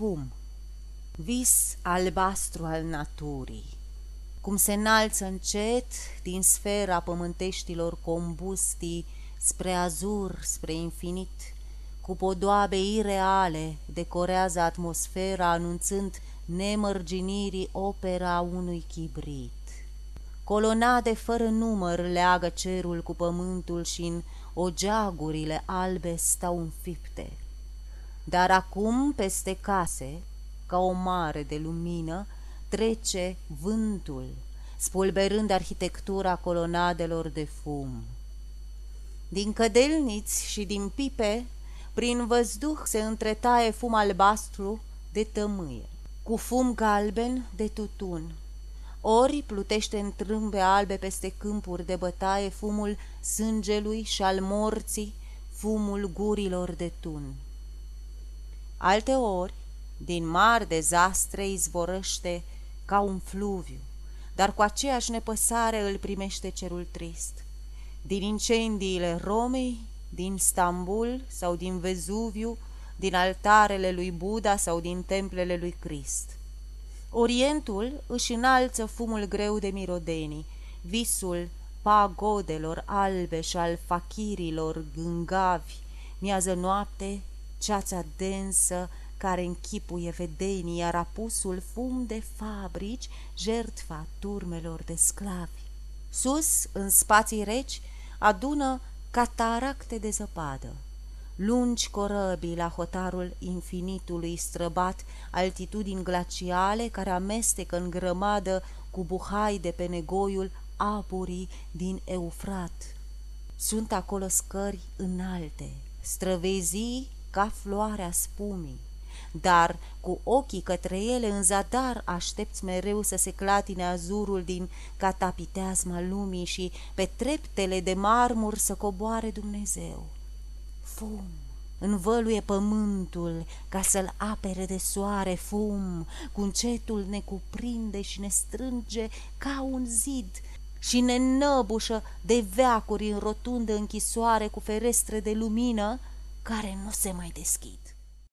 fum, vis albastru al naturii, cum se înalță încet din sfera pământeștilor combustii spre azur, spre infinit, cu podoabe ireale decorează atmosfera anunțând nemărginirii opera unui chibrit. Colonade fără număr leagă cerul cu pământul și în ogeagurile albe stau înfipte. Dar acum peste case, ca o mare de lumină, trece vântul, spulberând arhitectura colonadelor de fum. Din cădelniți și din pipe, prin văzduh se întretaie fum albastru de tămâie, cu fum galben de tutun. Ori plutește în trâmbe albe peste câmpuri de bătaie fumul sângelui și al morții, fumul gurilor de tun. Alte ori, din mari dezastre izvorăște ca un fluviu, dar cu aceeași nepăsare îl primește cerul trist. Din incendiile Romei, din Stambul sau din Vezuviu, din altarele lui Buddha sau din templele lui Crist. Orientul își înalță fumul greu de mirodenii, visul pagodelor albe și al fachirilor gângavi, miază noapte, ceața densă care închipuie vedenii, iar apusul fum de fabrici, jertfa turmelor de sclavi. Sus, în spații reci, adună cataracte de zăpadă, lungi corăbii la hotarul infinitului străbat, altitudini glaciale care amestecă în grămadă cu buhai de pe negoiul apurii din Eufrat. Sunt acolo scări înalte, străvezii ca floarea spumii, dar cu ochii către ele în zadar aștepți mereu să se clatine azurul din catapiteazma lumii și pe treptele de marmur să coboare Dumnezeu. Fum, învăluie pământul ca să-l apere de soare fum, cu încetul ne cuprinde și ne strânge ca un zid și ne năbușă de veacuri în rotundă închisoare cu ferestre de lumină care nu se mai deschid.